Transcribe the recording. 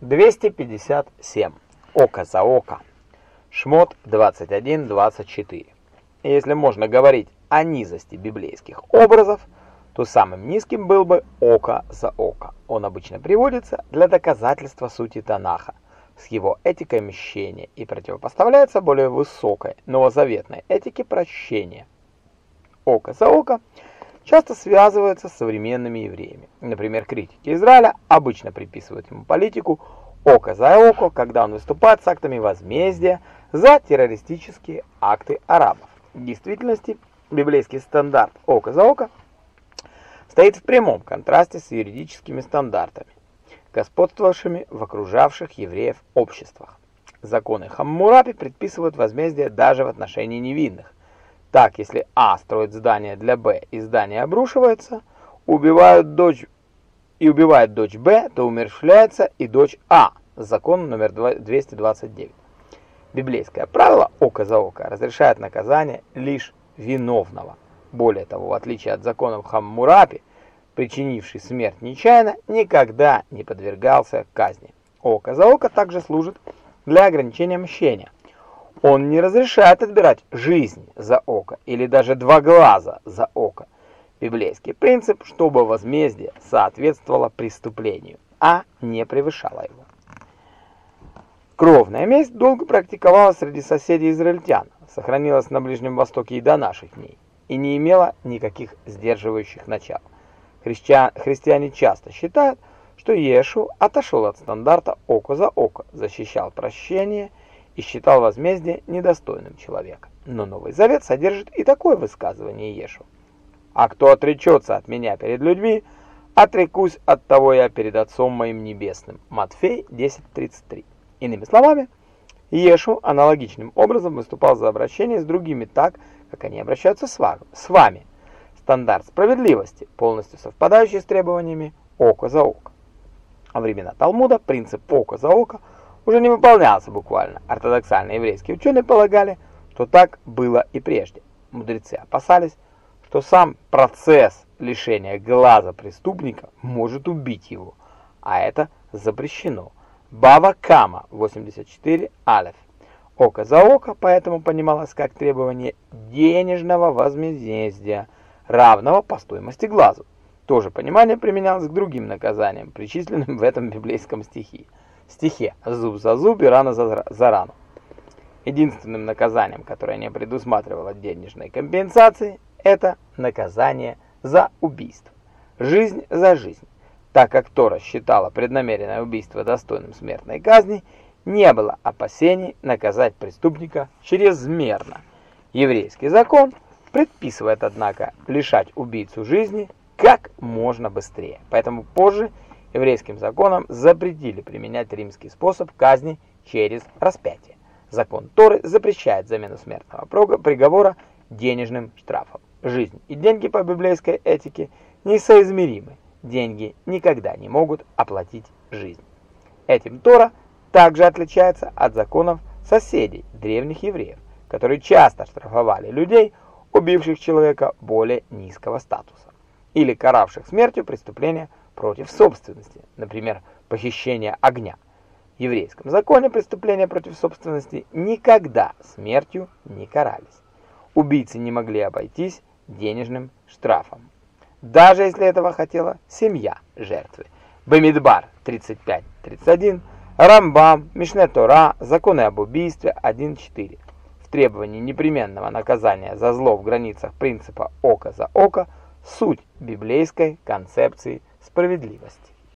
257. Око за око. Шмот 21.24. Если можно говорить о низости библейских образов, то самым низким был бы око за око. Он обычно приводится для доказательства сути Танаха с его этикой мщения и противопоставляется более высокой новозаветной этике прощения. Око за око – часто связывается с современными евреями. Например, критики Израиля обычно приписывают ему политику око за око, когда он выступает с актами возмездия за террористические акты арабов. В действительности, библейский стандарт око за око стоит в прямом контрасте с юридическими стандартами, господствовавшими в окружавших евреев обществах. Законы Хаммурапи предписывают возмездие даже в отношении невинных, так, если А строит здание для Б и здание обрушивается, убивают дочь и убивает дочь Б, то умерщвляется и дочь А. Закон номер 229. Библейское правило «око за око» разрешает наказание лишь виновного. Более того, в отличие от законов Хаммурапи, причинивший смерть нечаянно, никогда не подвергался казни. Око за око также служит для ограничения мщения. Он не разрешает отбирать жизнь за око или даже два глаза за око. Библейский принцип, чтобы возмездие соответствовало преступлению, а не превышало его. Кровная месть долго практиковалась среди соседей израильтян, сохранилась на Ближнем Востоке и до наших дней, и не имела никаких сдерживающих начал. Христиан, христиане часто считают, что Иешу отошел от стандарта око за око, защищал прощение и считал возмездие недостойным человека. Но Новый Завет содержит и такое высказывание Иешу. «А кто отречется от меня перед людьми, отрекусь от того я перед Отцом моим Небесным». Матфей 10.33. Иными словами, Иешу аналогичным образом выступал за обращение с другими так, как они обращаются с вами. Стандарт справедливости, полностью совпадающий с требованиями око за око. Во времена Талмуда принцип око за око – уже не выполнялся буквально. Ортодоксальные еврейские ученые полагали, что так было и прежде. Мудрецы опасались, что сам процесс лишения глаза преступника может убить его, а это запрещено. Бава Кама 84 Алеф. Око за око поэтому понималось как требование денежного возмездия, равного по стоимости глазу. То же понимание применялось к другим наказаниям, причисленным в этом библейском стихе стихе «зуб за зуб и рана за, за рану». Единственным наказанием, которое не предусматривало денежной компенсации, это наказание за убийство. Жизнь за жизнь. Так как Тора считала преднамеренное убийство достойным смертной казни, не было опасений наказать преступника чрезмерно. Еврейский закон предписывает, однако, лишать убийцу жизни как можно быстрее. Поэтому позже еврейским законом запретили применять римский способ казни через распятие. Закон Торы запрещает замену смертного приговора денежным штрафом. Жизнь и деньги по библейской этике несоизмеримы. Деньги никогда не могут оплатить жизнь. Этим Тора также отличается от законов соседей древних евреев, которые часто штрафовали людей, убивших человека более низкого статуса, или каравших смертью преступления против собственности, например, похищение огня. В еврейском законе преступления против собственности никогда смертью не карались. Убийцы не могли обойтись денежным штрафом, даже если этого хотела семья жертвы. Бамидбар 35.31, Рамбам, Мишне Тора, Законы об убийстве 1.4. В требовании непременного наказания за зло в границах принципа око за око суть библейской концепции справедливости.